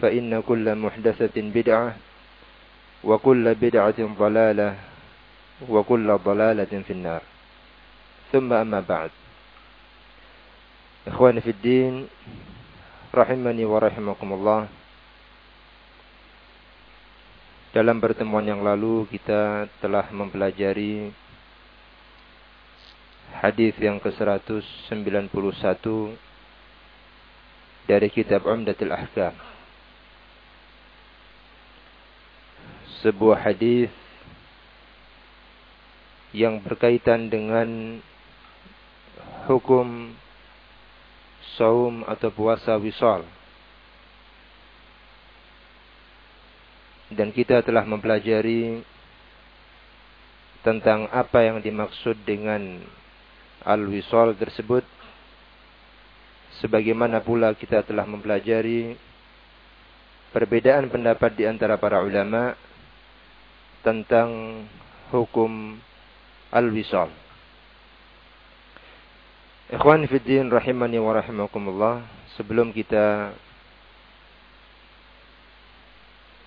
فإن كل محدثة بدعة وكل بدعة ضلالة وكل ضلالة في النار ثم أما بعد إخواني في الدين rahimani wa rahimakumullah Dalam pertemuan yang lalu kita telah mempelajari hadis yang ke-191 dari kitab Umdatul Ahkam Sebuah hadis yang berkaitan dengan hukum saum atau puasa wisal. Dan kita telah mempelajari tentang apa yang dimaksud dengan al-wisal tersebut. Sebagaimana pula kita telah mempelajari perbedaan pendapat di antara para ulama tentang hukum al-wisal. Ikhwan fiddin rahimani wa rahimakumullah. Sebelum kita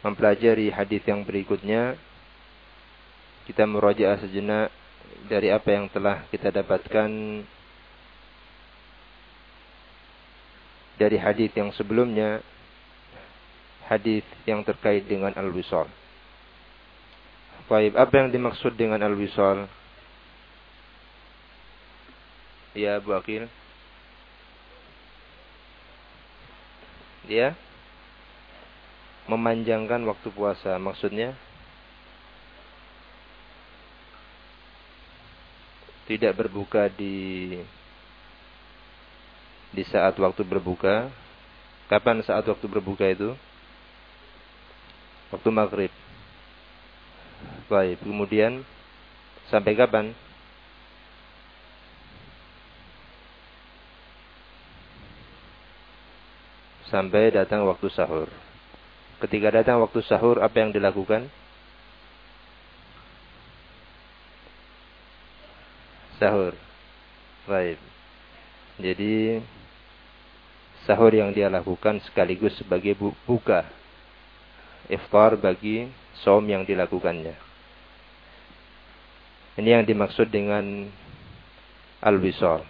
mempelajari hadis yang berikutnya, kita merajaah sejenak dari apa yang telah kita dapatkan dari hadis yang sebelumnya, hadis yang terkait dengan al-wisal. Baik, apa yang dimaksud dengan al-wisal? Ya, Bu Akil. Ya. Memanjangkan waktu puasa maksudnya? Tidak berbuka di di saat waktu berbuka. Kapan saat waktu berbuka itu? Waktu maghrib. Baik, kemudian sampai kapan? Sampai datang waktu sahur. Ketika datang waktu sahur, apa yang dilakukan? Sahur. Baik. Jadi sahur yang dia lakukan sekaligus sebagai buka iftar bagi som yang dilakukannya. Ini yang dimaksud dengan al-wisal.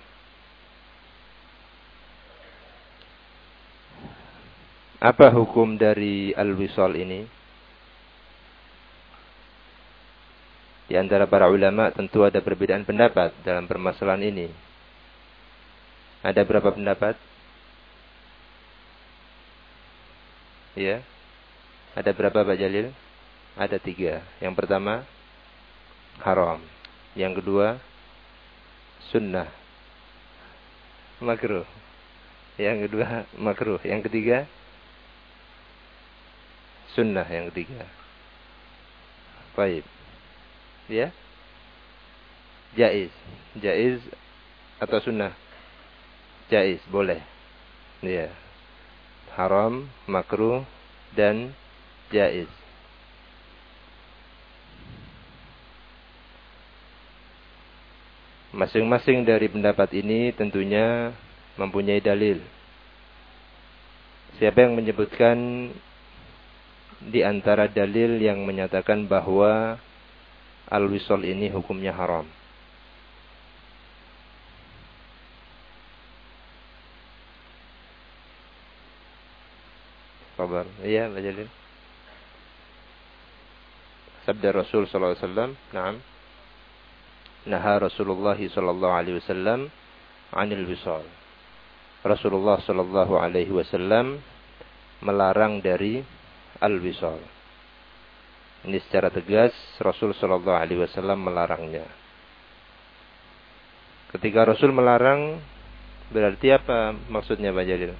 Apa hukum dari al-wisal ini? Di antara para ulama tentu ada perbedaan pendapat dalam permasalahan ini. Ada berapa pendapat? Ya. Ada berapa Pak Jalil? Ada tiga. Yang pertama, haram. Yang kedua, sunnah. Makruh. Yang kedua, makruh. Yang ketiga, sunnah. Yang ketiga. Baik. Ya. Jaiz. Jaiz atau sunnah? Jaiz, boleh. Ya. Haram, makruh, dan jaiz. Masing-masing dari pendapat ini tentunya mempunyai dalil. Siapa yang menyebutkan di antara dalil yang menyatakan bahwa al-wisol ini hukumnya haram? Kabar. Iya, Mbak Jalil. Sabda Rasul sallallahu alaihi wasallam. Naha Rasulullah sallallahu alaihi wasallam anil wisal. Rasulullah sallallahu alaihi wasallam melarang dari al-wisal. Ini secara tegas Rasul sallallahu alaihi wasallam melarangnya. Ketika Rasul melarang berarti apa maksudnya Pak Jalil?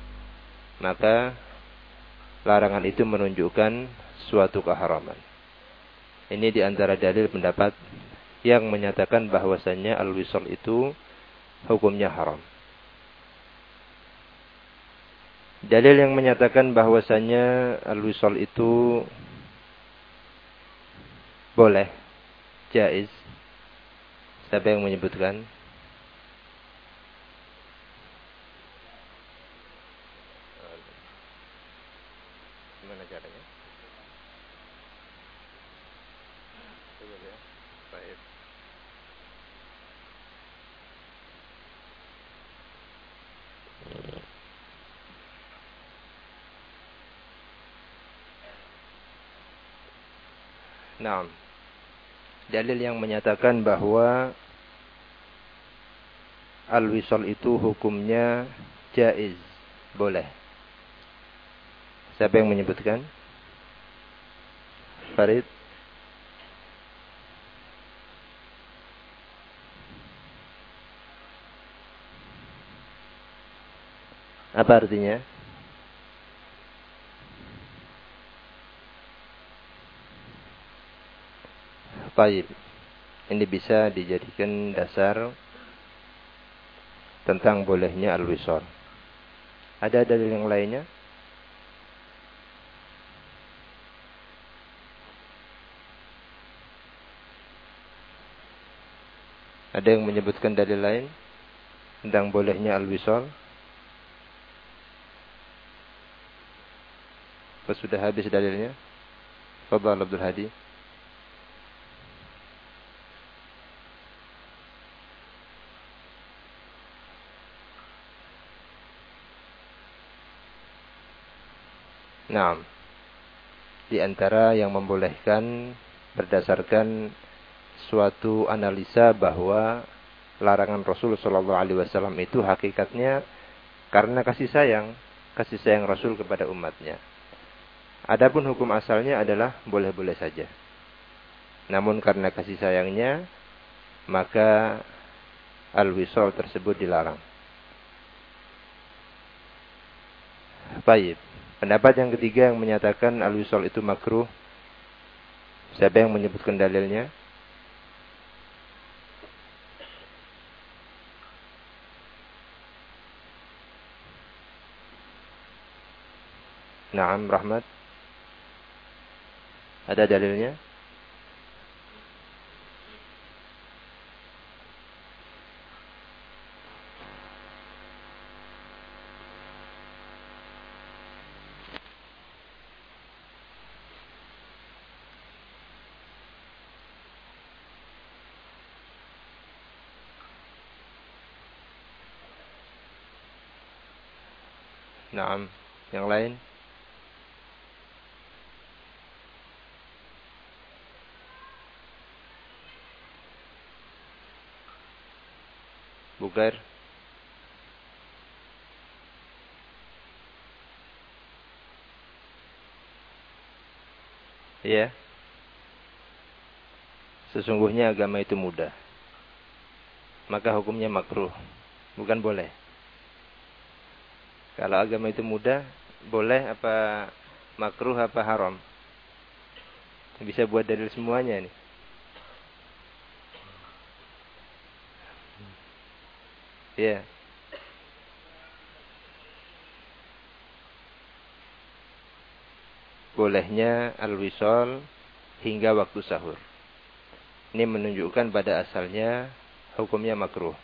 Maka larangan itu menunjukkan suatu keharaman. Ini di antara dalil pendapat yang menyatakan bahwasannya al-wisal itu hukumnya haram. Dalil yang menyatakan bahwasannya al-wisal itu boleh, jaiz. Siapa yang menyebutkan? Dalil yang menyatakan bahwa al-wisal itu hukumnya jaiz, boleh. Siapa yang menyebutkan? Farid. Apa artinya? Taib. Ini bisa dijadikan dasar tentang bolehnya al-wisol. Ada dalil yang lainnya? Ada yang menyebutkan dalil lain tentang bolehnya al-wisol? Apa sudah habis dalilnya? Fadal Abdul Hadi. Nah, di antara yang membolehkan berdasarkan suatu analisa bahwa larangan Rasul Shallallahu Alaihi Wasallam itu hakikatnya karena kasih sayang, kasih sayang Rasul kepada umatnya. Adapun hukum asalnya adalah boleh-boleh saja. Namun karena kasih sayangnya, maka al-wisol tersebut dilarang. Baik. Pendapat yang ketiga yang menyatakan al-wisol itu makruh. Siapa yang menyebutkan dalilnya? Naam Rahmat. Ada dalilnya? Naam. Yang lain? Bukair. Iya. Sesungguhnya agama itu mudah. Maka hukumnya makruh. Bukan boleh. Kalau agama itu mudah, boleh apa makruh apa haram? Bisa buat dalil semuanya nih. Ya. Yeah. bolehnya al-wisol hingga waktu sahur. Ini menunjukkan pada asalnya hukumnya makruh.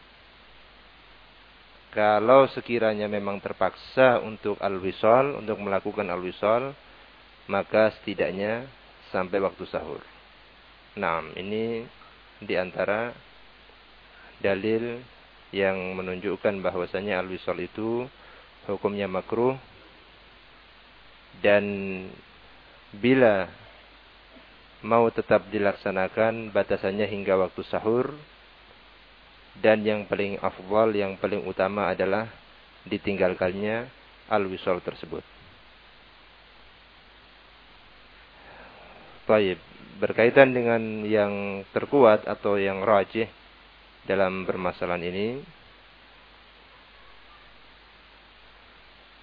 Kalau sekiranya memang terpaksa untuk al-wisol, untuk melakukan al-wisol, maka setidaknya sampai waktu sahur. Nah, ini di antara dalil yang menunjukkan bahwasanya al-wisol itu hukumnya makruh dan bila mau tetap dilaksanakan batasannya hingga waktu sahur dan yang paling afdal yang paling utama adalah ditinggalkannya al-wisol tersebut. Baik, berkaitan dengan yang terkuat atau yang rajih dalam permasalahan ini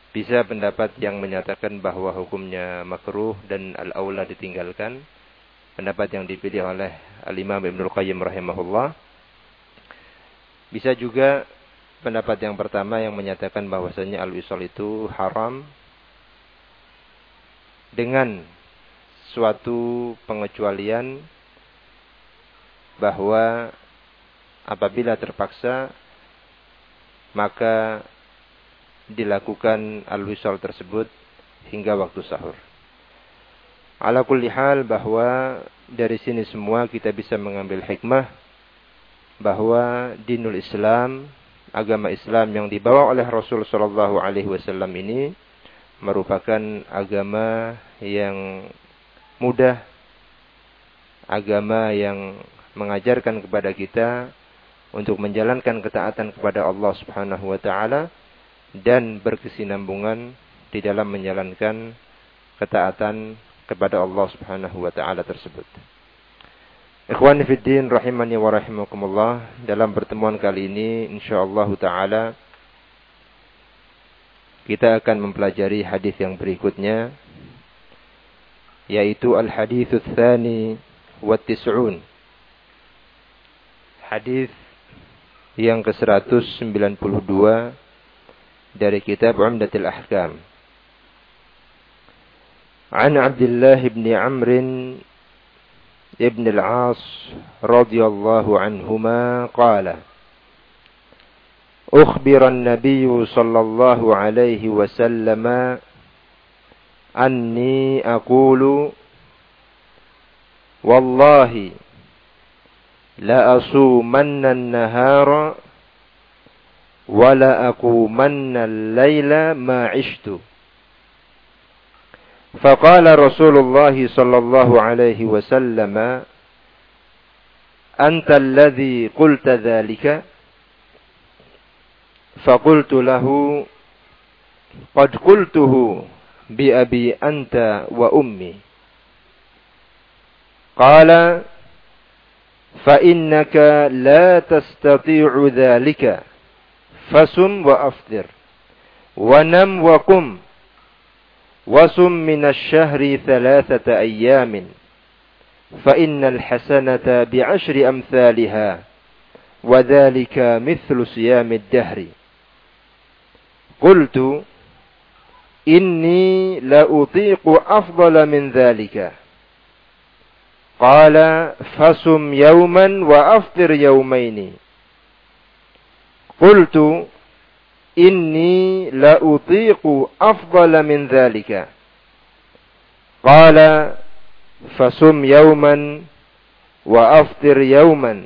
bisa pendapat yang menyatakan bahwa hukumnya makruh dan al-aula ditinggalkan. Pendapat yang dipilih oleh Al-Imam Ibnu Qayyim rahimahullah bisa juga pendapat yang pertama yang menyatakan bahwasanya al-wisal itu haram dengan suatu pengecualian bahwa apabila terpaksa maka dilakukan al-wisal tersebut hingga waktu sahur. Ala kulli bahwa dari sini semua kita bisa mengambil hikmah bahwa dinul Islam, agama Islam yang dibawa oleh Rasul sallallahu alaihi wasallam ini merupakan agama yang mudah, agama yang mengajarkan kepada kita untuk menjalankan ketaatan kepada Allah Subhanahu wa taala dan berkesinambungan di dalam menjalankan ketaatan kepada Allah Subhanahu wa taala tersebut. Ikhwani fi din rahimani wa rahimakumullah. Dalam pertemuan kali ini insyaallah taala kita akan mempelajari hadis yang berikutnya yaitu al hadis Thani wa tis'un. Hadis yang ke-192 dari kitab Umdatul Ahkam. An Abdullah bin Amr عمرو بن العاص رضي الله عنهما قال أخبر النبي صلى الله عليه وسلم أني أقول والله لأصومن النهار ولأقومن الليل ما عشت. فقال رسول الله صلى الله عليه وسلم أنت الذي قلت ذلك؟ فقلت له قد قلته بأبي أنت وأمي. قال فإنك لا تستطيع ذلك فسم وأفطر ونم وقم. وسم من الشهر ثلاثة أيام فإن الحسنة بعشر أمثالها وذلك مثل صيام الدهر. قلت إني لأطيق أفضل من ذلك. قال فصم يوما وأفطر يومين. قلت إني لأطيق أفضل من ذلك. قال فصم يوما وأفطر يوما.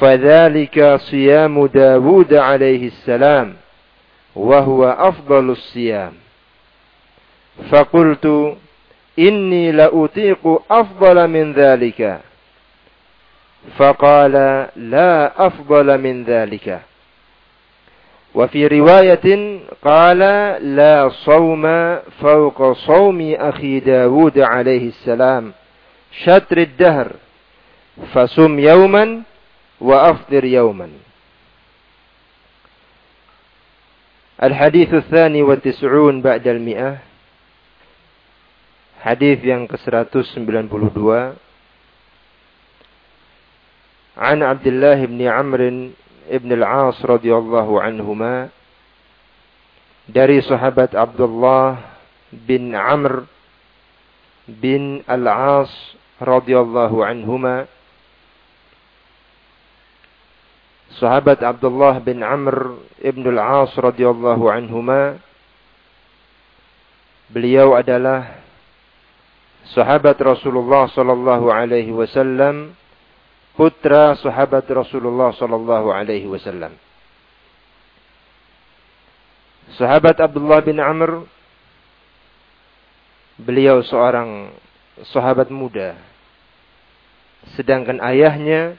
فذلك صيام داود عليه السلام وهو أفضل الصيام. فقلت إني لأطيق أفضل من ذلك. فقال لا أفضل من ذلك. وفي رواية قال لا صوم فوق صوم أخي داود عليه السلام شطر الدهر فصم يوما وأفطر يوما. الحديث الثاني والتسعون بعد المئة. حديث yang ke-192 عن عبد الله بن عمرو العاص رضي الله عنهما dari sahabat Abdullah bin Amr bin Al-As radhiyallahu anhuma sahabat Abdullah bin Amr ibn Al-As radhiyallahu anhuma beliau adalah sahabat Rasulullah sallallahu alaihi wasallam putra sahabat Rasulullah sallallahu alaihi wasallam. Sahabat Abdullah bin Amr beliau seorang sahabat muda. Sedangkan ayahnya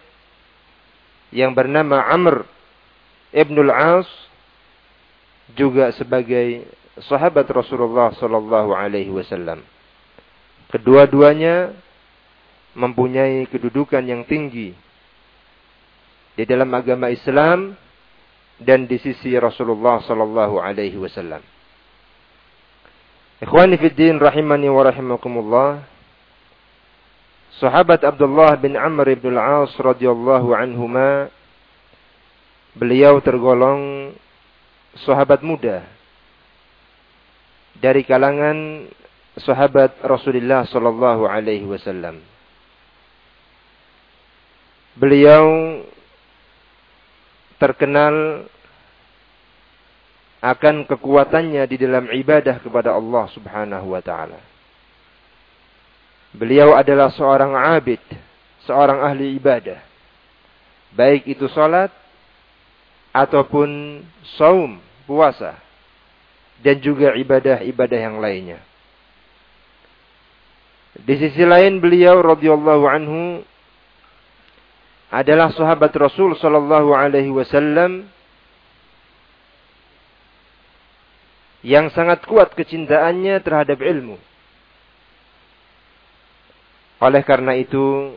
yang bernama Amr Ibnul As juga sebagai sahabat Rasulullah sallallahu alaihi wasallam. Kedua-duanya mempunyai kedudukan yang tinggi di dalam agama Islam dan di sisi Rasulullah sallallahu alaihi wasallam. Ikhwani fi din rahimani wa rahimakumullah. Sahabat Abdullah bin Amr bin Al-As radhiyallahu anhuma beliau tergolong sahabat muda dari kalangan sahabat Rasulullah sallallahu alaihi wasallam. Beliau terkenal akan kekuatannya di dalam ibadah kepada Allah Subhanahu wa taala. Beliau adalah seorang abid, seorang ahli ibadah. Baik itu salat ataupun saum, puasa dan juga ibadah-ibadah yang lainnya. Di sisi lain beliau radhiyallahu anhu adalah sahabat Rasul sallallahu alaihi wasallam yang sangat kuat kecintaannya terhadap ilmu. Oleh karena itu,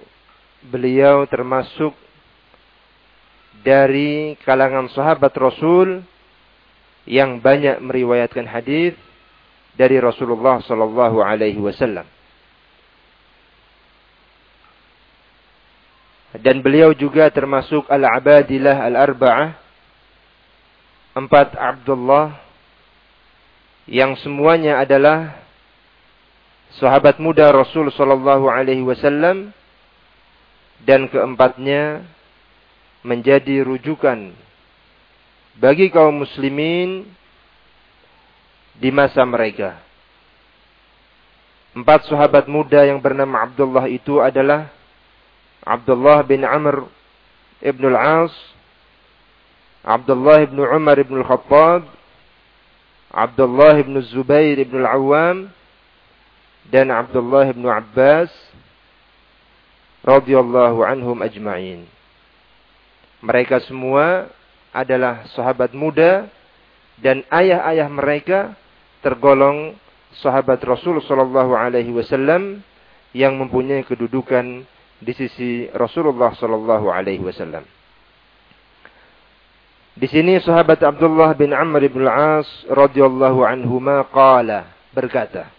beliau termasuk dari kalangan sahabat Rasul yang banyak meriwayatkan hadis dari Rasulullah sallallahu alaihi wasallam. Dan beliau juga termasuk al-abadilah al-arba'ah. Empat Abdullah. Yang semuanya adalah sahabat muda Rasul Sallallahu Alaihi Wasallam. Dan keempatnya menjadi rujukan bagi kaum muslimin di masa mereka. Empat sahabat muda yang bernama Abdullah itu adalah Abdullah bin Amr ibn al-As, Abdullah bin Umar ibn al-Khattab, Abdullah bin Zubair ibn al-Awwam, dan Abdullah bin Abbas radhiyallahu anhum ajma'in. Mereka semua adalah sahabat muda dan ayah-ayah mereka tergolong sahabat Rasul sallallahu alaihi wasallam yang mempunyai kedudukan di sisi Rasulullah sallallahu alaihi wasallam. Di sini sahabat Abdullah bin Amr bin Al-As radhiyallahu anhuma qala berkata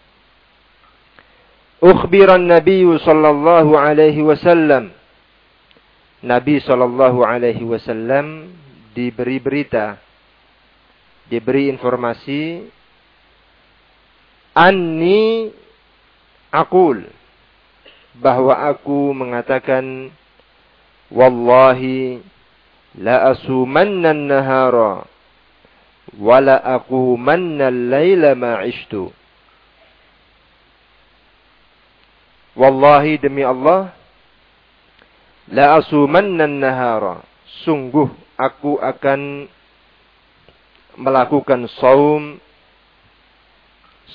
Ukhbira Nabi sallallahu alaihi wasallam Nabi sallallahu alaihi wasallam diberi berita diberi informasi anni aqul bahwa aku mengatakan wallahi la asumanna nahara wa la aqumanna al-laila ma ishtu. Wallahi demi Allah la asumanna nahara sungguh aku akan melakukan saum.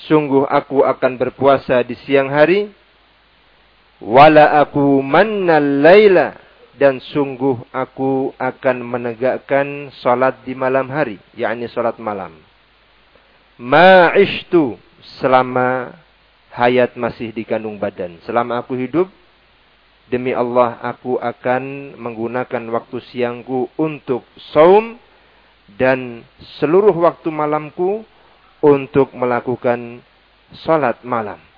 Sungguh aku akan berpuasa di siang hari wala aku laila. Dan sungguh aku akan menegakkan salat di malam hari. Yakni salat malam. Ma'ishtu selama hayat masih di kandung badan. Selama aku hidup demi Allah aku akan menggunakan waktu siangku untuk saum dan seluruh waktu malamku untuk melakukan salat malam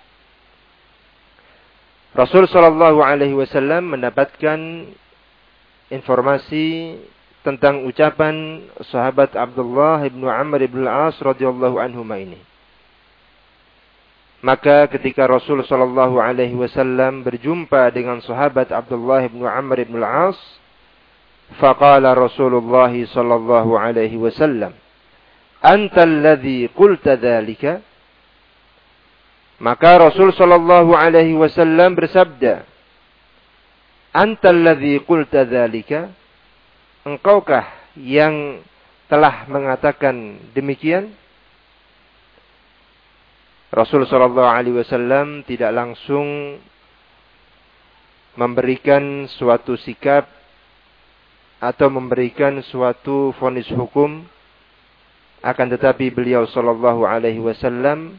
Rasul Shallallahu Alaihi Wasallam mendapatkan informasi tentang ucapan sahabat Abdullah ibnu Amr ibn As radhiyallahu anhu ini. Maka ketika Rasul Shallallahu Alaihi Wasallam berjumpa dengan sahabat Abdullah bin Amr bin Al-As, faqala Rasulullah Shallallahu Alaihi Wasallam, "Anta alladhi qulta dhalika?" Maka Rasul Shallallahu Alaihi Wasallam bersabda, "Anta alladhi qulta dhalika?" Engkaukah yang telah mengatakan demikian? Rasul Shallallahu Alaihi Wasallam tidak langsung memberikan suatu sikap atau memberikan suatu vonis hukum, akan tetapi beliau Shallallahu Alaihi Wasallam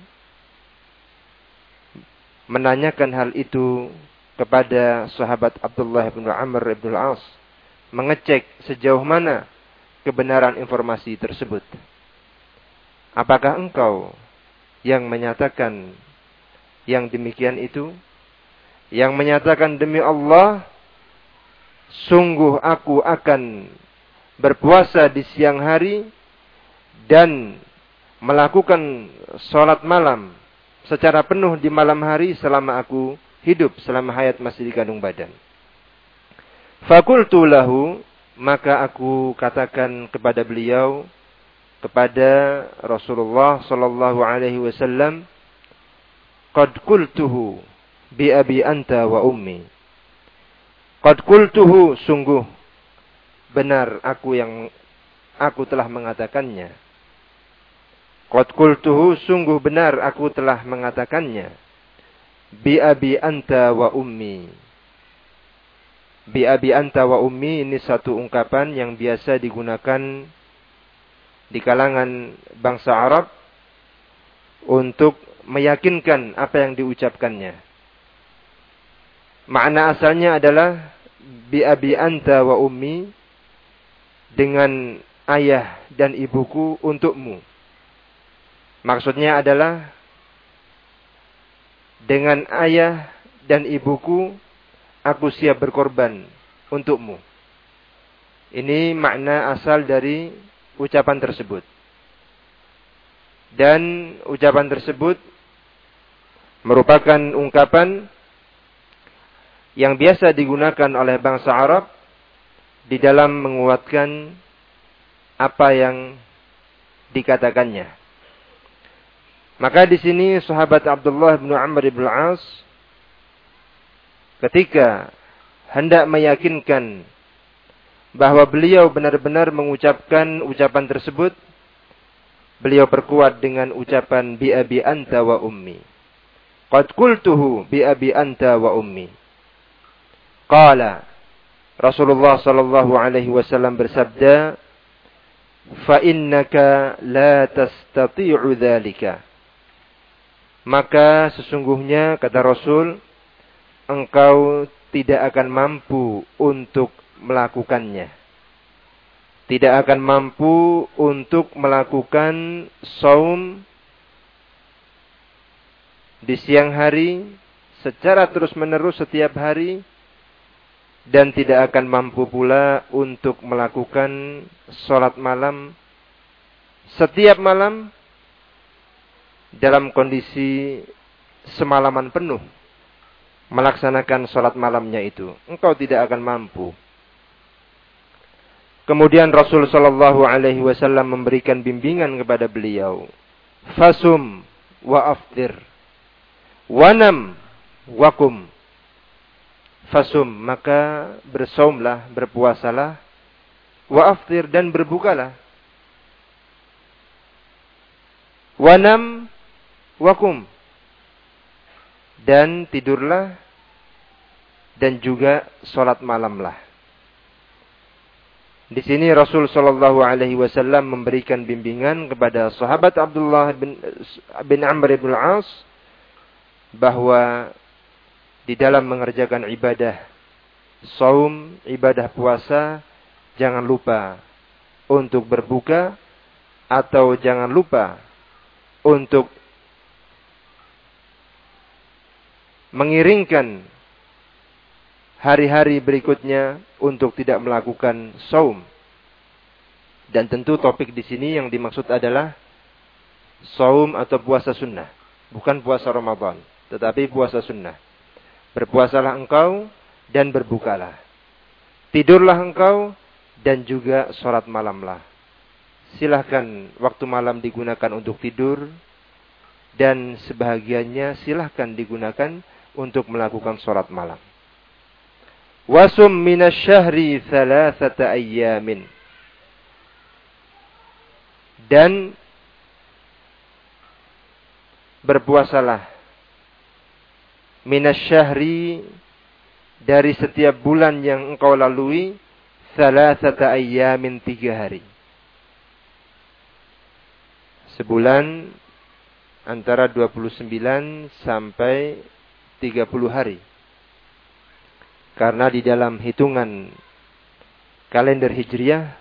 menanyakan hal itu kepada sahabat Abdullah bin Amr bin Al-As, mengecek sejauh mana kebenaran informasi tersebut. Apakah engkau yang menyatakan yang demikian itu yang menyatakan demi Allah sungguh aku akan berpuasa di siang hari dan melakukan sholat malam secara penuh di malam hari selama aku hidup selama hayat masih di kandung badan. Fakultu lahu maka aku katakan kepada beliau kepada Rasulullah sallallahu alaihi wasallam qad qultuhu bi abi anta wa ummi qad qultuhu sungguh benar aku yang aku telah mengatakannya qad qultuhu sungguh benar aku telah mengatakannya bi abi anta wa ummi bi abi anta wa ummi ini satu ungkapan yang biasa digunakan di kalangan bangsa Arab untuk meyakinkan apa yang diucapkannya. Makna asalnya adalah bi abi anta wa ummi dengan ayah dan ibuku untukmu. Maksudnya adalah dengan ayah dan ibuku aku siap berkorban untukmu. Ini makna asal dari ucapan tersebut. Dan ucapan tersebut merupakan ungkapan yang biasa digunakan oleh bangsa Arab di dalam menguatkan apa yang dikatakannya. Maka di sini sahabat Abdullah bin Amr bin As ketika hendak meyakinkan bahwa beliau benar-benar mengucapkan ucapan tersebut, beliau perkuat dengan ucapan bi abi anta wa ummi. Qad qultuhu bi abi anta wa ummi. Qala Rasulullah sallallahu alaihi wasallam bersabda, "Fa innaka la tastati'u dzalika." Maka sesungguhnya kata Rasul, engkau tidak akan mampu untuk melakukannya. Tidak akan mampu untuk melakukan saum di siang hari secara terus-menerus setiap hari dan tidak akan mampu pula untuk melakukan sholat malam setiap malam dalam kondisi semalaman penuh melaksanakan sholat malamnya itu. Engkau tidak akan mampu. Kemudian Rasul Shallallahu Alaihi Wasallam memberikan bimbingan kepada beliau. Fasum wa aftir. Wanam wakum. Fasum maka bersaumlah, berpuasalah. Wa aftir dan berbukalah. Wanam wakum. Dan tidurlah dan juga sholat malamlah. Di sini Rasul Shallallahu Alaihi Wasallam memberikan bimbingan kepada sahabat Abdullah bin, bin Amr bin As bahwa di dalam mengerjakan ibadah saum, ibadah puasa, jangan lupa untuk berbuka atau jangan lupa untuk mengiringkan hari-hari berikutnya untuk tidak melakukan saum. Dan tentu topik di sini yang dimaksud adalah saum atau puasa sunnah. bukan puasa Ramadan, tetapi puasa sunnah. Berpuasalah engkau dan berbukalah. Tidurlah engkau dan juga sholat malamlah. Silahkan waktu malam digunakan untuk tidur dan sebahagiannya silahkan digunakan untuk melakukan sholat malam. Wasum minasyahri thalathata ayyamin. Dan berpuasalah minasyahri dari setiap bulan yang engkau lalui thalathata ayyamin tiga hari. Sebulan antara 29 sampai 30 hari. Karena di dalam hitungan kalender Hijriah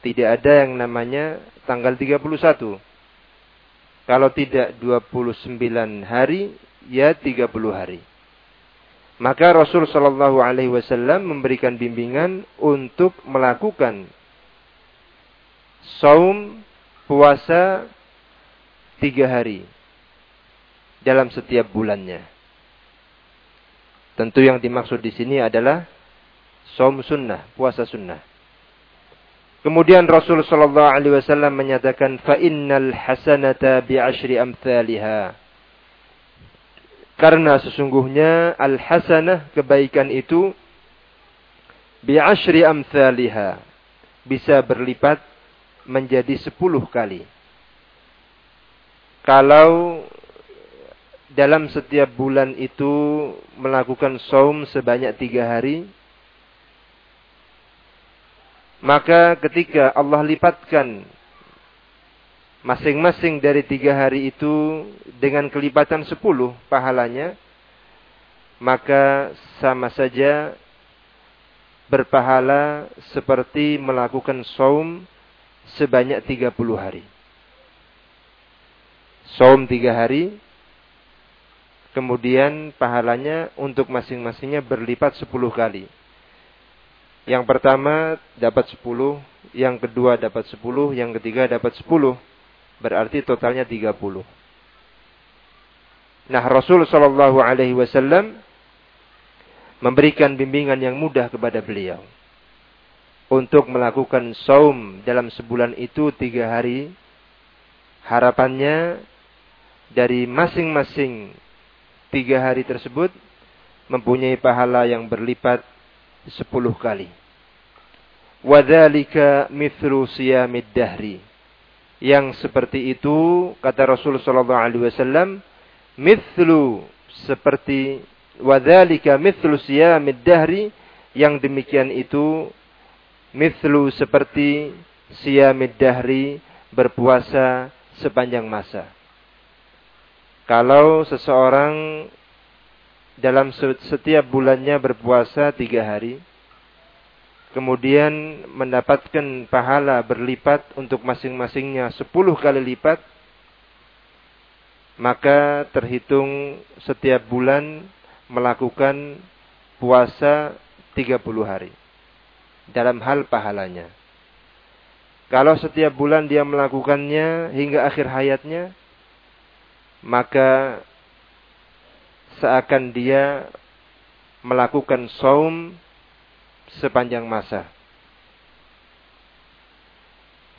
tidak ada yang namanya tanggal 31. Kalau tidak 29 hari, ya 30 hari. Maka Rasul Shallallahu Alaihi Wasallam memberikan bimbingan untuk melakukan saum puasa tiga hari dalam setiap bulannya. Tentu yang dimaksud di sini adalah saum sunnah, puasa sunnah. Kemudian Rasul sallallahu alaihi wasallam menyatakan fa innal hasanata bi asyri amsalha. Karena sesungguhnya al hasanah kebaikan itu bi asyri amsalha bisa berlipat menjadi sepuluh kali kalau dalam setiap bulan itu melakukan saum sebanyak tiga hari, maka ketika Allah lipatkan masing-masing dari tiga hari itu dengan kelipatan sepuluh pahalanya, maka sama saja berpahala seperti melakukan saum sebanyak tiga puluh hari. Saum tiga hari. Kemudian pahalanya untuk masing-masingnya berlipat sepuluh kali. Yang pertama dapat sepuluh. Yang kedua dapat sepuluh. Yang ketiga dapat sepuluh. Berarti totalnya tiga puluh. Nah Rasul Shallallahu Alaihi Wasallam memberikan bimbingan yang mudah kepada beliau untuk melakukan saum dalam sebulan itu tiga hari. Harapannya dari masing-masing tiga hari tersebut mempunyai pahala yang berlipat sepuluh kali. Wadhalika mithlu siyamid dahri. Yang seperti itu kata Rasul sallallahu alaihi wasallam mithlu seperti wadhalika mithlu siyamid dahri yang demikian itu mithlu seperti siyamid dahri berpuasa sepanjang masa. Kalau seseorang dalam setiap bulannya berpuasa tiga hari, kemudian mendapatkan pahala berlipat untuk masing-masingnya sepuluh kali lipat, maka terhitung setiap bulan melakukan puasa tiga puluh hari dalam hal pahalanya. Kalau setiap bulan dia melakukannya hingga akhir hayatnya, maka seakan dia melakukan saum sepanjang masa.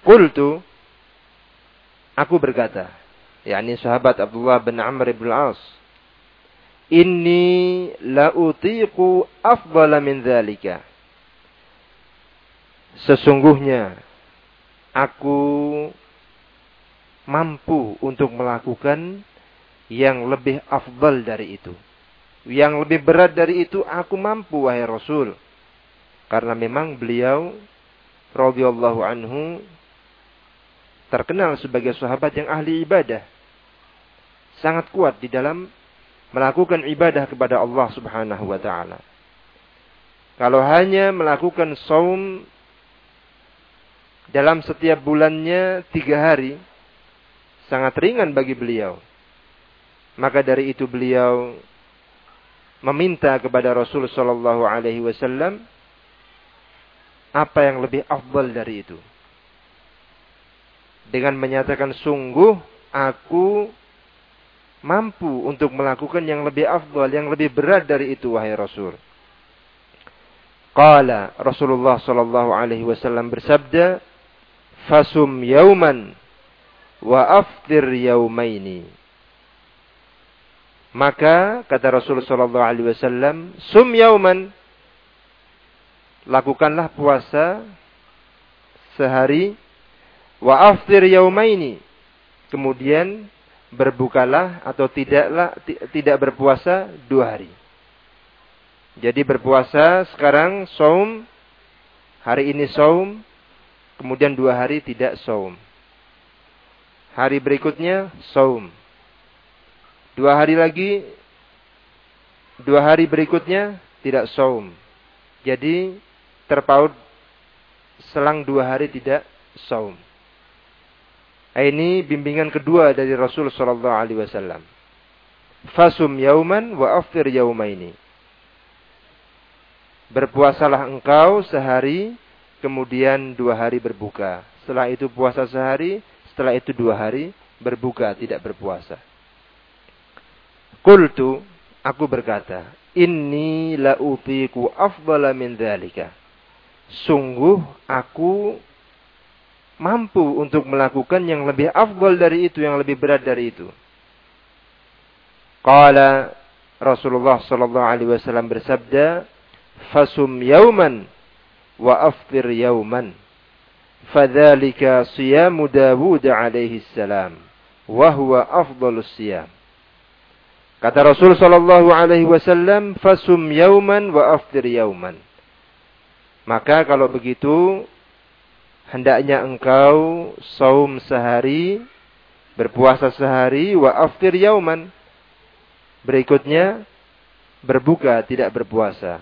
Qultu aku berkata, yakni sahabat Abdullah bin Amr bin Al-As, "Inni la utiqu afdala min dzalika." Sesungguhnya aku mampu untuk melakukan yang lebih afdal dari itu. Yang lebih berat dari itu aku mampu wahai Rasul. Karena memang beliau radhiyallahu anhu terkenal sebagai sahabat yang ahli ibadah. Sangat kuat di dalam melakukan ibadah kepada Allah Subhanahu wa taala. Kalau hanya melakukan saum dalam setiap bulannya tiga hari, sangat ringan bagi beliau. Maka dari itu beliau meminta kepada Rasul Shallallahu Alaihi Wasallam apa yang lebih afdal dari itu. Dengan menyatakan sungguh aku mampu untuk melakukan yang lebih afdal, yang lebih berat dari itu wahai Rasul. Qala Rasulullah sallallahu alaihi wasallam bersabda, "Fasum yauman wa aftir yaumaini." Maka kata Rasulullah sallallahu alaihi wasallam, "Sum yauman." Lakukanlah puasa sehari wa aftir yaumaini. Kemudian berbukalah atau tidaklah tidak berpuasa dua hari. Jadi berpuasa sekarang saum, hari ini saum, kemudian dua hari tidak saum. Hari berikutnya saum. Dua hari lagi, dua hari berikutnya tidak saum. Jadi terpaut selang dua hari tidak saum. Ini bimbingan kedua dari Rasul Shallallahu Alaihi Wasallam. Fasum yauman wa aftir yaumaini Berpuasalah engkau sehari, kemudian dua hari berbuka. Setelah itu puasa sehari, setelah itu dua hari berbuka, tidak berpuasa. Kultu, aku berkata, Inni la utiku afdala min dhalika. Sungguh aku mampu untuk melakukan yang lebih afdal dari itu, yang lebih berat dari itu. Qala Rasulullah sallallahu alaihi wasallam bersabda, fasum yauman wa aftir yauman. Fadzalika siyamu Dawud alaihi salam wa huwa afdalus siyam. Kata Rasul sallallahu alaihi wasallam, fasum yauman wa aftir yauman. Maka kalau begitu hendaknya engkau saum sehari, berpuasa sehari wa aftir yauman. Berikutnya berbuka tidak berpuasa.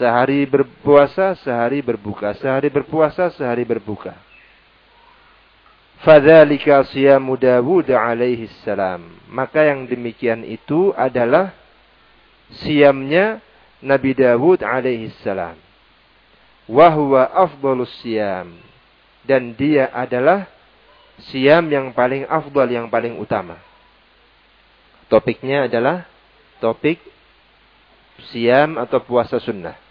Sehari berpuasa, sehari berbuka. Sehari berpuasa, sehari berbuka. Fadzalika siyamu Dawud alaihi salam. Maka yang demikian itu adalah siamnya Nabi Dawud alaihi salam. Wahwa afdalus siam. Dan dia adalah siam yang paling afdal, yang paling utama. Topiknya adalah topik siam atau puasa sunnah.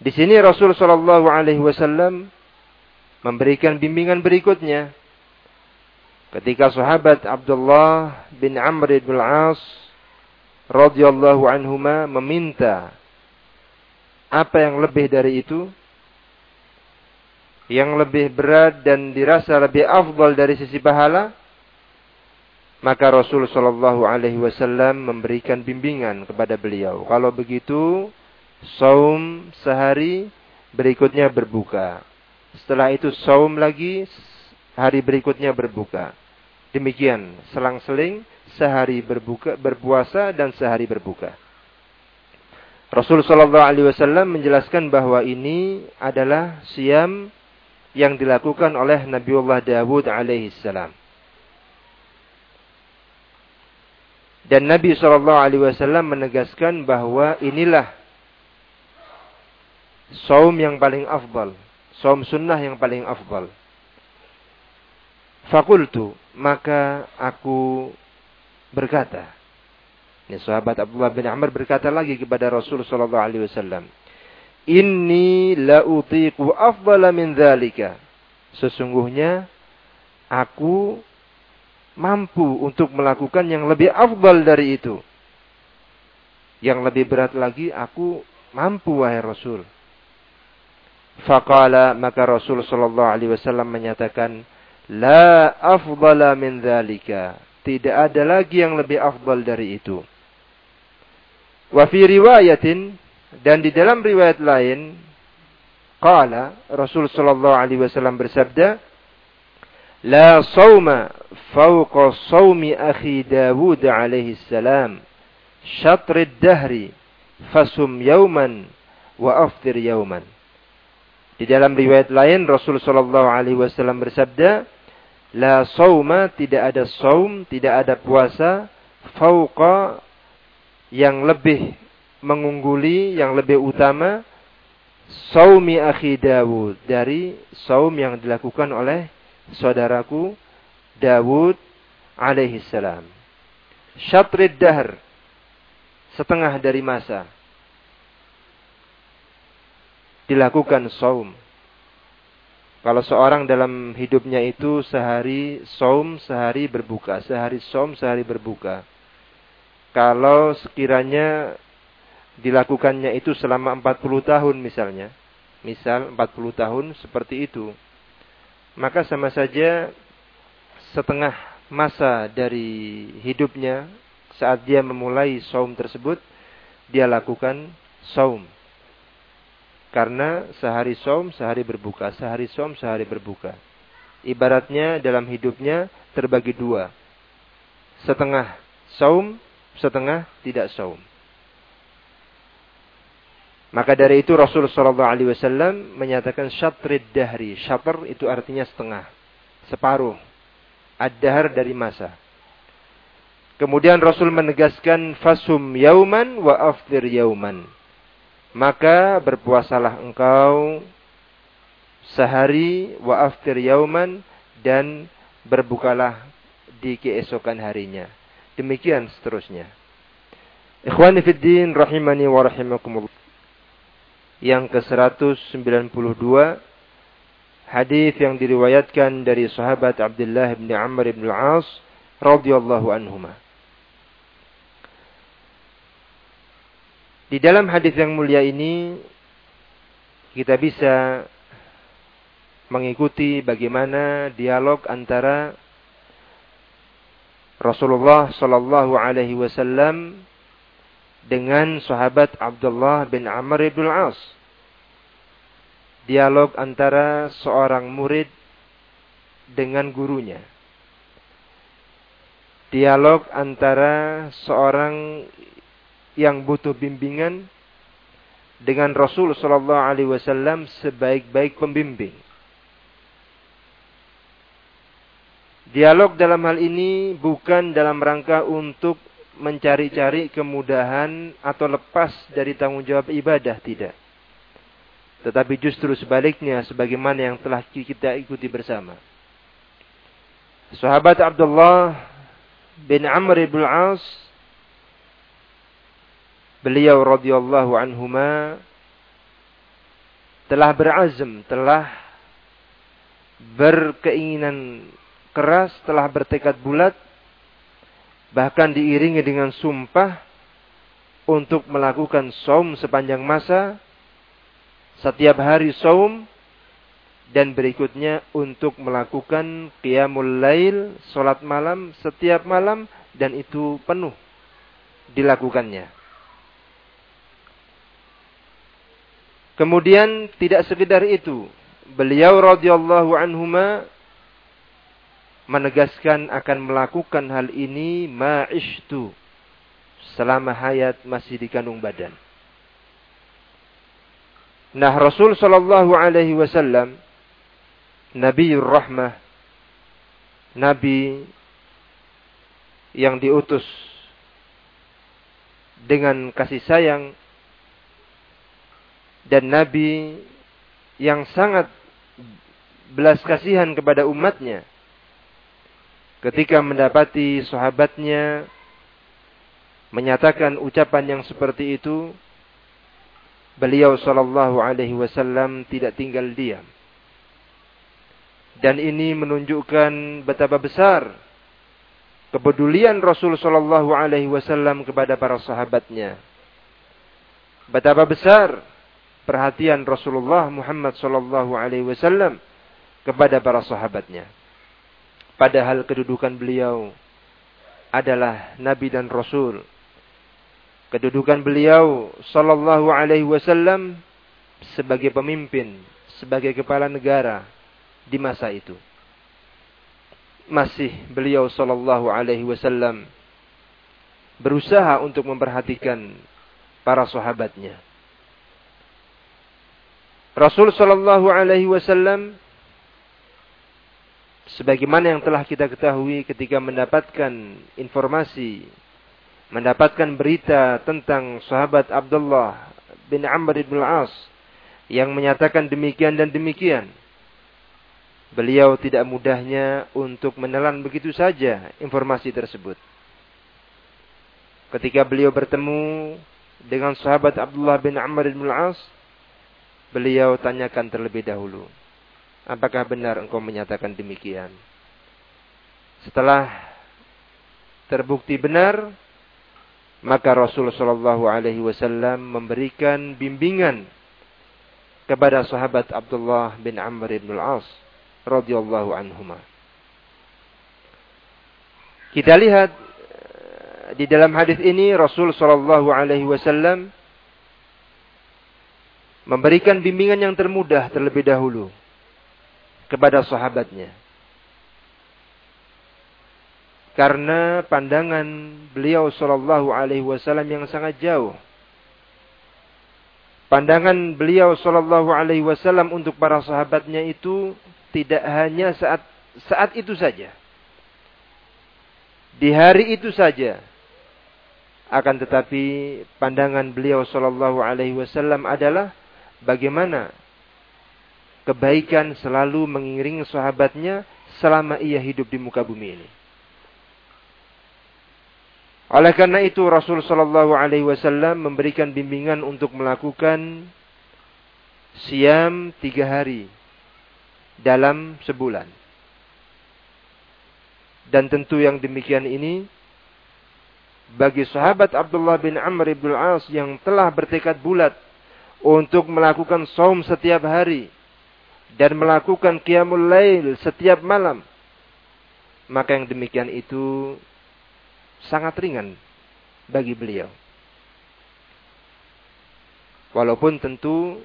Di sini Rasul Shallallahu Alaihi Wasallam memberikan bimbingan berikutnya. Ketika sahabat Abdullah bin Amr bin Al-As radhiyallahu anhuma meminta apa yang lebih dari itu, yang lebih berat dan dirasa lebih afdal dari sisi pahala, maka Rasul Shallallahu Alaihi Wasallam memberikan bimbingan kepada beliau. Kalau begitu, saum sehari, berikutnya berbuka. Setelah itu saum lagi, hari berikutnya berbuka. Demikian, selang-seling sehari berbuka, berpuasa dan sehari berbuka. Rasul Shallallahu Alaihi Wasallam menjelaskan bahwa ini adalah siam yang dilakukan oleh Nabiullah Dawud alaihissalam. Dan Nabi Wasallam menegaskan bahwa inilah saum yang paling afdal, saum sunnah yang paling afdal. Fakultu, maka aku berkata. Ini sahabat Abdullah bin Amr berkata lagi kepada Rasul sallallahu alaihi wasallam, "Inni la utiqu afdala min dzalika." Sesungguhnya aku mampu untuk melakukan yang lebih afdal dari itu. Yang lebih berat lagi aku mampu wahai Rasul. Faqala maka Rasul sallallahu alaihi wasallam menyatakan la afdala min dzalika. Tidak ada lagi yang lebih afdal dari itu. Wa fi riwayatin dan di dalam riwayat lain qala Rasul sallallahu alaihi wasallam bersabda La sawma fawqa sawmi akhi Dawud alaihi salam syatr dahri fasum yauman wa aftir yauman di dalam riwayat lain Rasul Shallallahu Alaihi Wasallam bersabda, La sauma tidak ada saum, tidak ada puasa, fauqa yang lebih mengungguli, yang lebih utama, saumi akhi Dawud dari saum yang dilakukan oleh saudaraku Dawud alaihi salam. Syatrid dahr. Setengah dari masa. Dilakukan saum. Kalau seorang dalam hidupnya itu sehari saum, sehari berbuka. Sehari saum, sehari berbuka. Kalau sekiranya dilakukannya itu selama 40 tahun misalnya. Misal 40 tahun seperti itu. Maka sama saja setengah masa dari hidupnya saat dia memulai saum tersebut dia lakukan saum. Karena sehari saum, sehari berbuka, sehari saum, sehari berbuka. Ibaratnya dalam hidupnya terbagi dua. Setengah saum, setengah tidak saum. Maka dari itu Rasul Wasallam menyatakan syatrid dahri. Syatr itu artinya setengah, separuh. Ad-dahar dari masa. Kemudian Rasul menegaskan fasum yauman wa aftir yauman. Maka berpuasalah engkau sehari wa aftir yauman dan berbukalah di keesokan harinya. Demikian seterusnya. Ikhwani fiddin rahimani wa rahimakumullah yang ke-192 hadis yang diriwayatkan dari sahabat Abdullah bin Amr bin Al-As radhiyallahu anhuma. Di dalam hadis yang mulia ini kita bisa mengikuti bagaimana dialog antara Rasulullah sallallahu alaihi wasallam dengan sahabat Abdullah bin Amr bin As. Dialog antara seorang murid dengan gurunya. Dialog antara seorang yang butuh bimbingan dengan Rasul Shallallahu Alaihi Wasallam sebaik-baik pembimbing. Dialog dalam hal ini bukan dalam rangka untuk mencari-cari kemudahan atau lepas dari tanggung jawab ibadah tidak. Tetapi justru sebaliknya sebagaimana yang telah kita ikuti bersama. Sahabat Abdullah bin Amr bin As beliau radhiyallahu anhuma telah berazam, telah berkeinginan keras, telah bertekad bulat bahkan diiringi dengan sumpah untuk melakukan saum sepanjang masa setiap hari saum dan berikutnya untuk melakukan qiyamul lail salat malam setiap malam dan itu penuh dilakukannya kemudian tidak sekedar itu beliau radhiyallahu anhuma menegaskan akan melakukan hal ini ma'ishtu selama hayat masih di kandung badan. Nah Rasul Shallallahu Alaihi Wasallam Nabiur Rahmah Nabi yang diutus dengan kasih sayang dan Nabi yang sangat belas kasihan kepada umatnya ketika mendapati sahabatnya menyatakan ucapan yang seperti itu, beliau sallallahu alaihi wasallam tidak tinggal diam. Dan ini menunjukkan betapa besar kepedulian Rasul sallallahu alaihi wasallam kepada para sahabatnya. Betapa besar perhatian Rasulullah Muhammad sallallahu alaihi wasallam kepada para sahabatnya. Padahal kedudukan beliau adalah nabi dan rasul. Kedudukan beliau sallallahu alaihi wasallam sebagai pemimpin, sebagai kepala negara di masa itu. Masih beliau sallallahu alaihi wasallam berusaha untuk memperhatikan para sahabatnya. Rasul sallallahu alaihi wasallam sebagaimana yang telah kita ketahui ketika mendapatkan informasi, mendapatkan berita tentang sahabat Abdullah bin Amr bin As yang menyatakan demikian dan demikian. beliau tidak mudahnya untuk menelan begitu saja informasi tersebut. Ketika beliau bertemu dengan sahabat Abdullah bin Amr bin Al-As, beliau tanyakan terlebih dahulu, apakah benar engkau menyatakan demikian? Setelah terbukti benar, maka Rasul Shallallahu Alaihi Wasallam memberikan bimbingan kepada sahabat Abdullah bin Amr bin Al-As radhiyallahu anhuma. Kita lihat eh, di dalam hadis ini Rasul Shallallahu Alaihi Wasallam memberikan bimbingan yang termudah terlebih dahulu kepada sahabatnya. Karena pandangan beliau Shallallahu Alaihi Wasallam yang sangat jauh Pandangan beliau Shallallahu Alaihi Wasallam untuk para sahabatnya itu tidak hanya saat saat itu saja, di hari itu saja. Akan tetapi pandangan beliau Shallallahu Alaihi Wasallam adalah bagaimana kebaikan selalu mengiringi sahabatnya selama ia hidup di muka bumi ini. Oleh karena itu Rasul Shallallahu Alaihi Wasallam memberikan bimbingan untuk melakukan siam tiga hari dalam sebulan. Dan tentu yang demikian ini bagi sahabat Abdullah bin Amr bin As yang telah bertekad bulat untuk melakukan saum setiap hari dan melakukan qiyamul lail setiap malam maka yang demikian itu sangat ringan bagi beliau. Walaupun tentu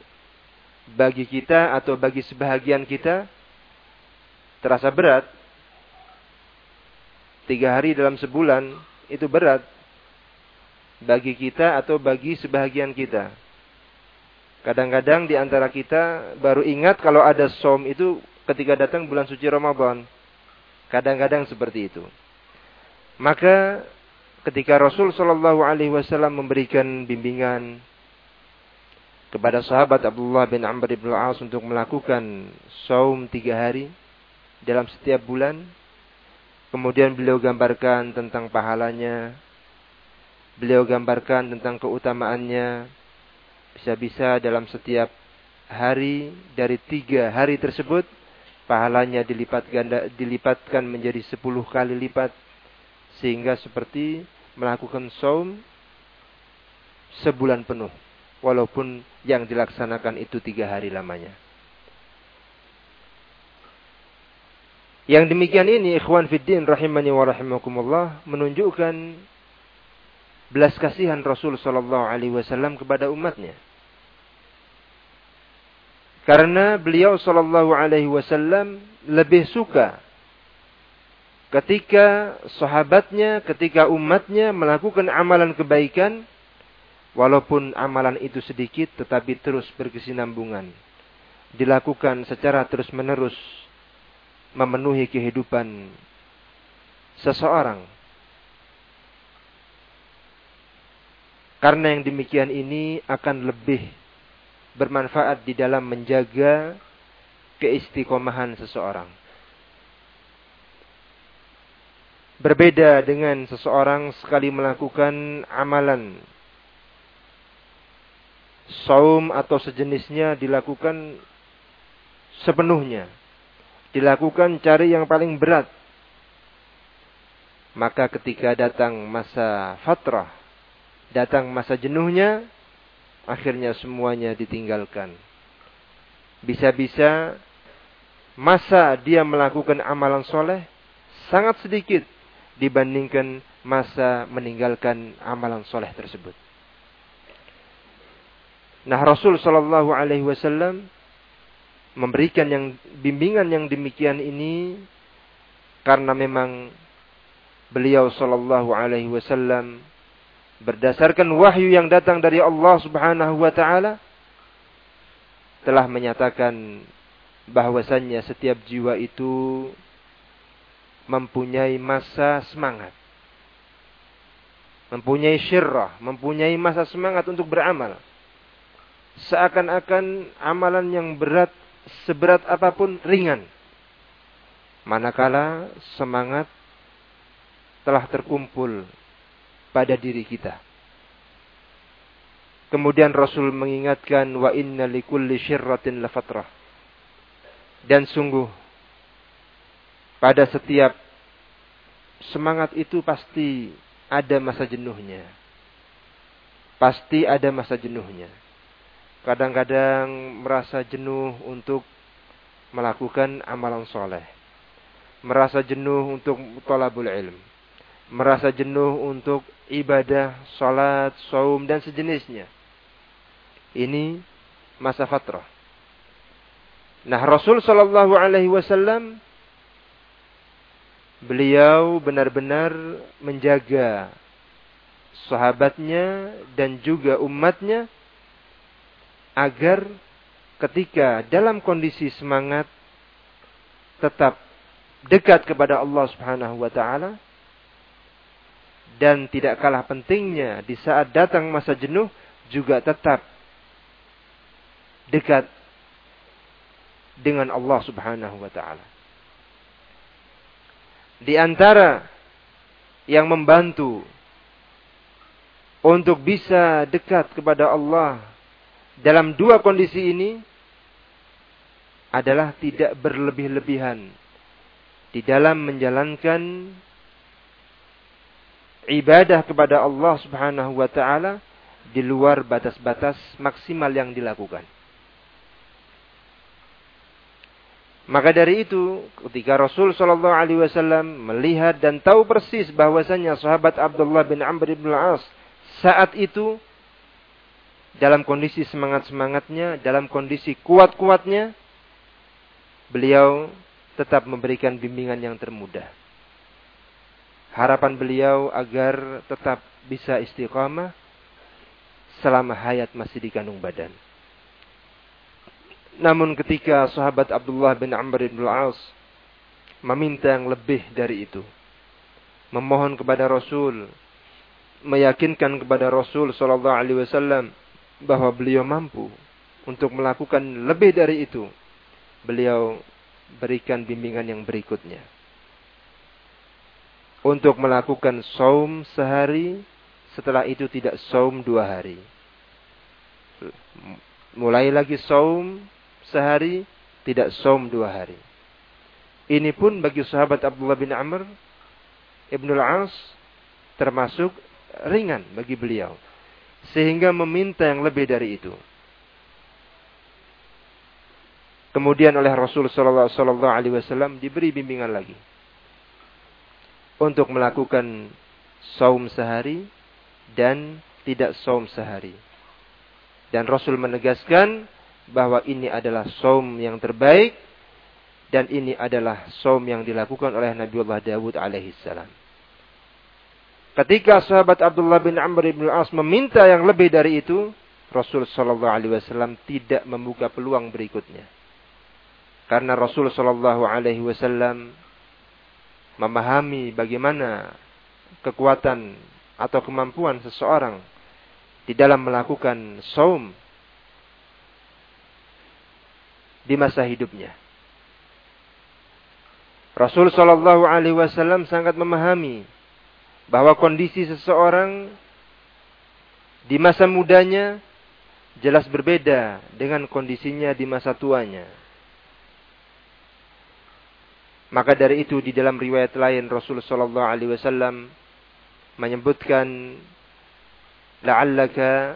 bagi kita atau bagi sebahagian kita terasa berat. Tiga hari dalam sebulan itu berat bagi kita atau bagi sebahagian kita. Kadang-kadang di antara kita baru ingat kalau ada som itu ketika datang bulan suci Ramadan. Kadang-kadang seperti itu. Maka ketika Rasul Shallallahu Alaihi Wasallam memberikan bimbingan kepada sahabat Abdullah bin Amr bin Al-As untuk melakukan saum tiga hari dalam setiap bulan, kemudian beliau gambarkan tentang pahalanya, beliau gambarkan tentang keutamaannya, bisa-bisa dalam setiap hari dari tiga hari tersebut pahalanya dilipat ganda, dilipatkan menjadi sepuluh kali lipat sehingga seperti melakukan saum sebulan penuh. Walaupun yang dilaksanakan itu tiga hari lamanya. Yang demikian ini ikhwan fiddin rahimani wa rahimakumullah menunjukkan belas kasihan Rasul sallallahu alaihi wasallam kepada umatnya. Karena beliau sallallahu alaihi wasallam lebih suka ketika sahabatnya, ketika umatnya melakukan amalan kebaikan, walaupun amalan itu sedikit tetapi terus berkesinambungan. Dilakukan secara terus-menerus memenuhi kehidupan seseorang. Karena yang demikian ini akan lebih bermanfaat di dalam menjaga keistiqomahan seseorang. Berbeda dengan seseorang sekali melakukan amalan saum atau sejenisnya dilakukan sepenuhnya. Dilakukan cari yang paling berat. Maka ketika datang masa fatrah, datang masa jenuhnya, akhirnya semuanya ditinggalkan. Bisa-bisa masa dia melakukan amalan soleh sangat sedikit dibandingkan masa meninggalkan amalan soleh tersebut. Nah Rasul Shallallahu Alaihi Wasallam memberikan yang bimbingan yang demikian ini karena memang beliau Shallallahu Alaihi Wasallam berdasarkan wahyu yang datang dari Allah Subhanahu Wa Taala telah menyatakan bahwasannya setiap jiwa itu mempunyai masa semangat. Mempunyai syirrah, mempunyai masa semangat untuk beramal. Seakan-akan amalan yang berat, seberat apa pun ringan Manakala semangat telah terkumpul pada diri kita. Kemudian Rasul mengingatkan wa inna likulli syirratin lafatrah. Dan sungguh pada setiap semangat itu pasti ada masa jenuhnya. Pasti ada masa jenuhnya. Kadang-kadang merasa jenuh untuk melakukan amalan soleh. Merasa jenuh untuk tolabul ilm. Merasa jenuh untuk ibadah, salat, saum dan sejenisnya. Ini masa fatrah. Nah, Rasul Shallallahu Alaihi Wasallam beliau benar-benar menjaga sahabatnya dan juga umatnya agar ketika dalam kondisi semangat tetap dekat kepada Allah Subhanahu wa taala dan tidak kalah pentingnya di saat datang masa jenuh juga tetap dekat dengan Allah Subhanahu wa taala. Di antara yang membantu untuk bisa dekat kepada Allah dalam dua kondisi ini adalah tidak berlebih-lebihan di dalam menjalankan ibadah kepada Allah Subhanahu wa taala di luar batas-batas maksimal yang dilakukan. Maka dari itu, ketika Rasul Shallallahu Alaihi Wasallam melihat dan tahu persis bahwasanya sahabat Abdullah bin Amr bin As saat itu dalam kondisi semangat semangatnya, dalam kondisi kuat kuatnya, beliau tetap memberikan bimbingan yang termudah. Harapan beliau agar tetap bisa istiqamah selama hayat masih di kandung badan. Namun ketika sahabat Abdullah bin Amr bin Al-As meminta yang lebih dari itu. Memohon kepada Rasul, meyakinkan kepada Rasul sallallahu alaihi wasallam bahwa beliau mampu untuk melakukan lebih dari itu. Beliau berikan bimbingan yang berikutnya. Untuk melakukan saum sehari, setelah itu tidak saum dua hari. Mulai lagi saum sehari, tidak som dua hari. Ini pun bagi sahabat Abdullah bin Amr Ibnul As termasuk ringan bagi beliau. Sehingga meminta yang lebih dari itu. Kemudian oleh Rasul Sallallahu Alaihi Wasallam diberi bimbingan lagi untuk melakukan saum sehari dan tidak saum sehari. Dan Rasul menegaskan bahwa ini adalah som yang terbaik dan ini adalah som yang dilakukan oleh Nabiullah Dawud alaihissalam. Ketika sahabat Abdullah bin Amr bin As meminta yang lebih dari itu, Rasul Shallallahu Alaihi Wasallam tidak membuka peluang berikutnya. Karena Rasul Shallallahu Alaihi Wasallam memahami bagaimana kekuatan atau kemampuan seseorang di dalam melakukan saum di masa hidupnya. Rasul Shallallahu Alaihi Wasallam sangat memahami bahwa kondisi seseorang di masa mudanya jelas berbeda dengan kondisinya di masa tuanya. Maka dari itu di dalam riwayat lain Rasul Shallallahu Alaihi Wasallam menyebutkan la'allaka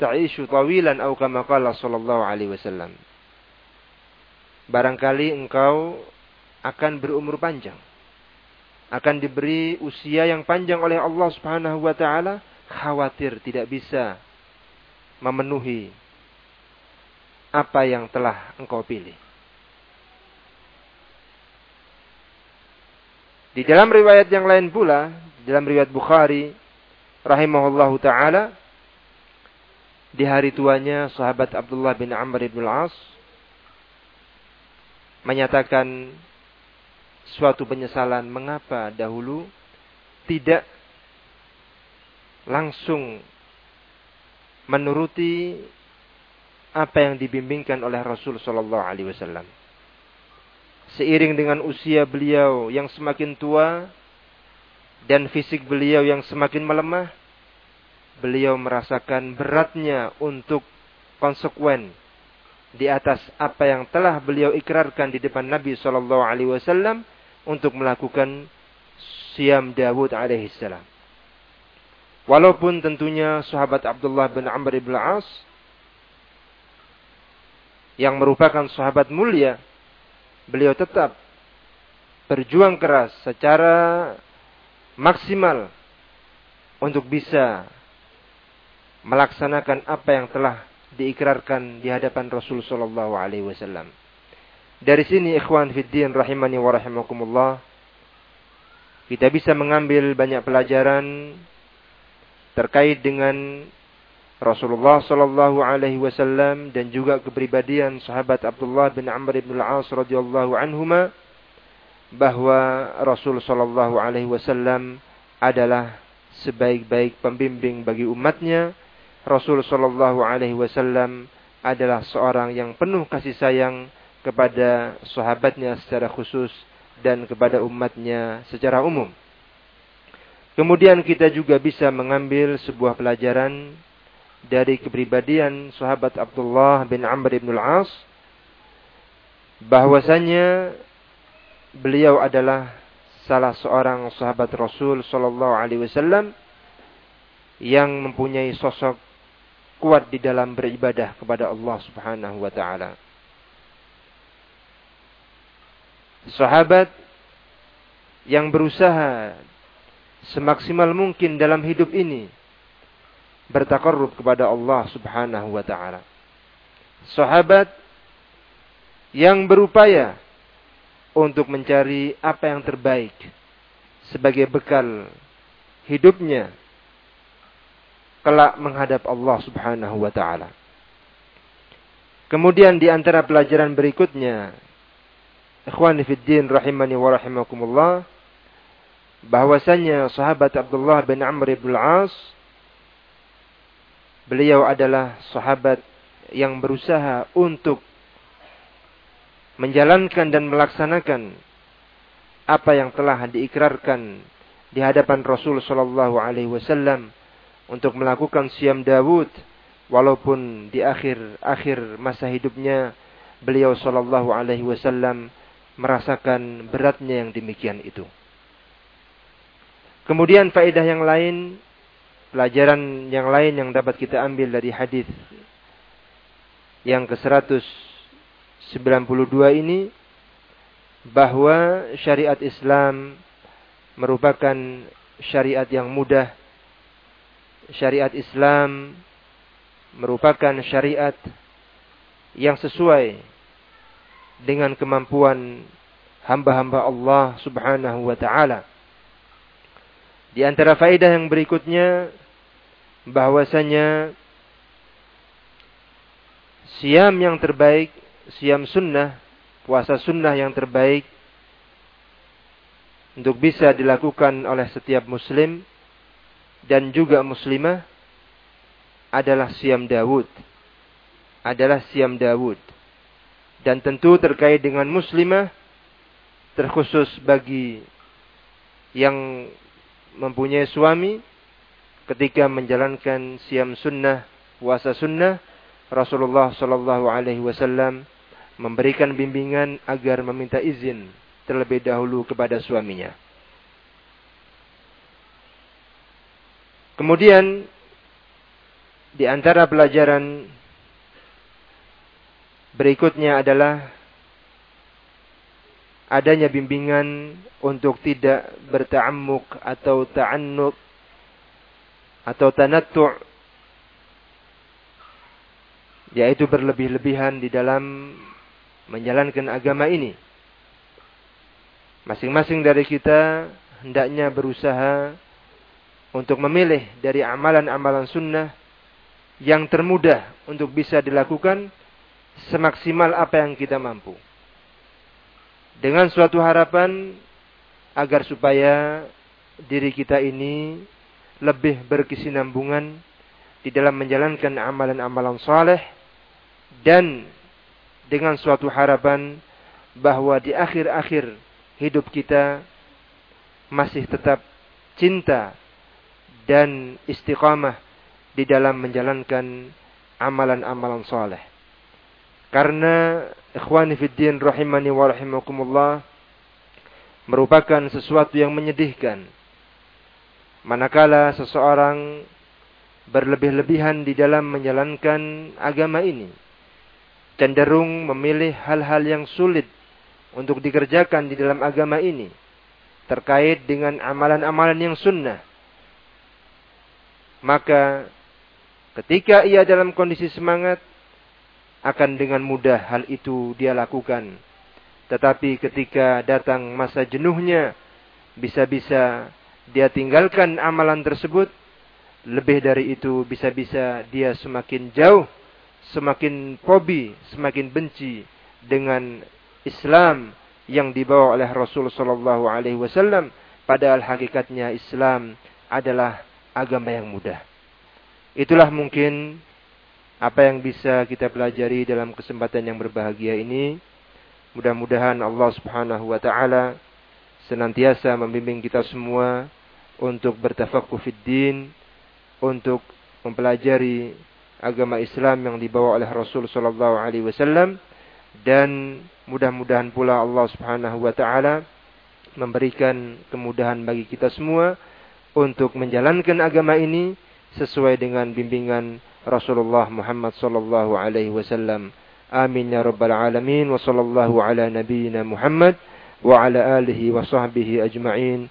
ta'ishu tawilan atau kama qala sallallahu alaihi wasallam. Barangkali engkau akan berumur panjang. Akan diberi usia yang panjang oleh Allah Subhanahu wa taala, khawatir tidak bisa memenuhi apa yang telah engkau pilih. Di dalam riwayat yang lain pula, dalam riwayat Bukhari rahimahullahu taala di hari tuanya sahabat Abdullah bin Amr bin Al-As menyatakan suatu penyesalan mengapa dahulu tidak langsung menuruti apa yang dibimbingkan oleh Rasul Shallallahu Alaihi Wasallam. Seiring dengan usia beliau yang semakin tua dan fisik beliau yang semakin melemah, beliau merasakan beratnya untuk konsekuen di atas apa yang telah beliau ikrarkan di depan Nabi Shallallahu Alaihi Wasallam untuk melakukan siam Dawud alaihissalam. Walaupun tentunya sahabat Abdullah bin Amr bin As yang merupakan sahabat mulia, beliau tetap berjuang keras secara maksimal untuk bisa melaksanakan apa yang telah diikrarkan di hadapan Rasul sallallahu alaihi wasallam. Dari sini ikhwan fiddin rahimani wa rahimakumullah kita bisa mengambil banyak pelajaran terkait dengan Rasulullah sallallahu alaihi wasallam dan juga kepribadian sahabat Abdullah bin Amr bin Al-As radhiyallahu anhuma bahwa Rasul sallallahu alaihi wasallam adalah sebaik-baik pembimbing bagi umatnya Rasul Shallallahu Alaihi Wasallam adalah seorang yang penuh kasih sayang kepada sahabatnya secara khusus dan kepada umatnya secara umum. Kemudian kita juga bisa mengambil sebuah pelajaran dari kepribadian sahabat Abdullah bin Amr bin Al-As bahwasanya beliau adalah salah seorang sahabat Rasul sallallahu alaihi wasallam yang mempunyai sosok kuat di dalam beribadah kepada Allah Subhanahu wa taala. Sahabat yang berusaha semaksimal mungkin dalam hidup ini bertakarrub kepada Allah Subhanahu wa taala. Sahabat yang berupaya untuk mencari apa yang terbaik sebagai bekal hidupnya kelak menghadap Allah Subhanahu wa taala. Kemudian di antara pelajaran berikutnya, ikhwan fiddin rahimani wa rahimakumullah, bahwasanya sahabat Abdullah bin Amr bin Al-As beliau adalah sahabat yang berusaha untuk menjalankan dan melaksanakan apa yang telah diikrarkan di hadapan Rasul sallallahu alaihi wasallam untuk melakukan siam Dawud walaupun di akhir akhir masa hidupnya beliau sallallahu alaihi wasallam merasakan beratnya yang demikian itu. Kemudian faedah yang lain, pelajaran yang lain yang dapat kita ambil dari hadis yang ke-192 ini bahwa syariat Islam merupakan syariat yang mudah syariat Islam merupakan syariat yang sesuai dengan kemampuan hamba-hamba Allah Subhanahu wa taala. Di antara faedah yang berikutnya bahwasanya siam yang terbaik, siam sunnah, puasa sunnah yang terbaik untuk bisa dilakukan oleh setiap muslim dan juga muslimah adalah siam Dawud. Adalah siam Dawud. Dan tentu terkait dengan muslimah terkhusus bagi yang mempunyai suami ketika menjalankan siam sunnah, puasa sunnah, Rasulullah Shallallahu Alaihi Wasallam memberikan bimbingan agar meminta izin terlebih dahulu kepada suaminya. Kemudian di antara pelajaran berikutnya adalah adanya bimbingan untuk tidak berta'ammuk atau ta'annut atau tanattu' yaitu berlebih-lebihan di dalam menjalankan agama ini. Masing-masing dari kita hendaknya berusaha untuk memilih dari amalan-amalan sunnah yang termudah untuk bisa dilakukan semaksimal apa yang kita mampu. Dengan suatu harapan agar supaya diri kita ini lebih berkesinambungan di dalam menjalankan amalan-amalan saleh dan dengan suatu harapan bahwa di akhir-akhir hidup kita masih tetap cinta dan istiqamah di dalam menjalankan amalan-amalan soleh. Karena ikhwani fiddin rahimani wa rahimakumullah merupakan sesuatu yang menyedihkan. Manakala seseorang berlebih-lebihan di dalam menjalankan agama ini. Cenderung memilih hal-hal yang sulit untuk dikerjakan di dalam agama ini. Terkait dengan amalan-amalan yang sunnah. Maka ketika ia dalam kondisi semangat, akan dengan mudah hal itu dia lakukan. Tetapi ketika datang masa jenuhnya, bisa-bisa dia tinggalkan amalan tersebut lebih dari itu bisa-bisa dia semakin jauh, semakin fobi, semakin benci dengan Islam yang dibawa oleh Rasul sallallahu alaihi wasallam padahal hakikatnya Islam adalah agama yang mudah. Itulah mungkin apa yang bisa kita pelajari dalam kesempatan yang berbahagia ini. Mudah-mudahan Allah Subhanahu wa taala senantiasa membimbing kita semua untuk bertafaqquh fid din, untuk mempelajari agama Islam yang dibawa oleh Rasul sallallahu alaihi wasallam dan mudah-mudahan pula Allah Subhanahu wa taala memberikan kemudahan bagi kita semua untuk menjalankan agama ini sesuai dengan bimbingan Rasulullah Muhammad sallallahu alaihi wasallam. Amin ya rabbal alamin wa sallallahu ala nabiyyina Muhammad wa ala alihi wa sahbihi ajma'in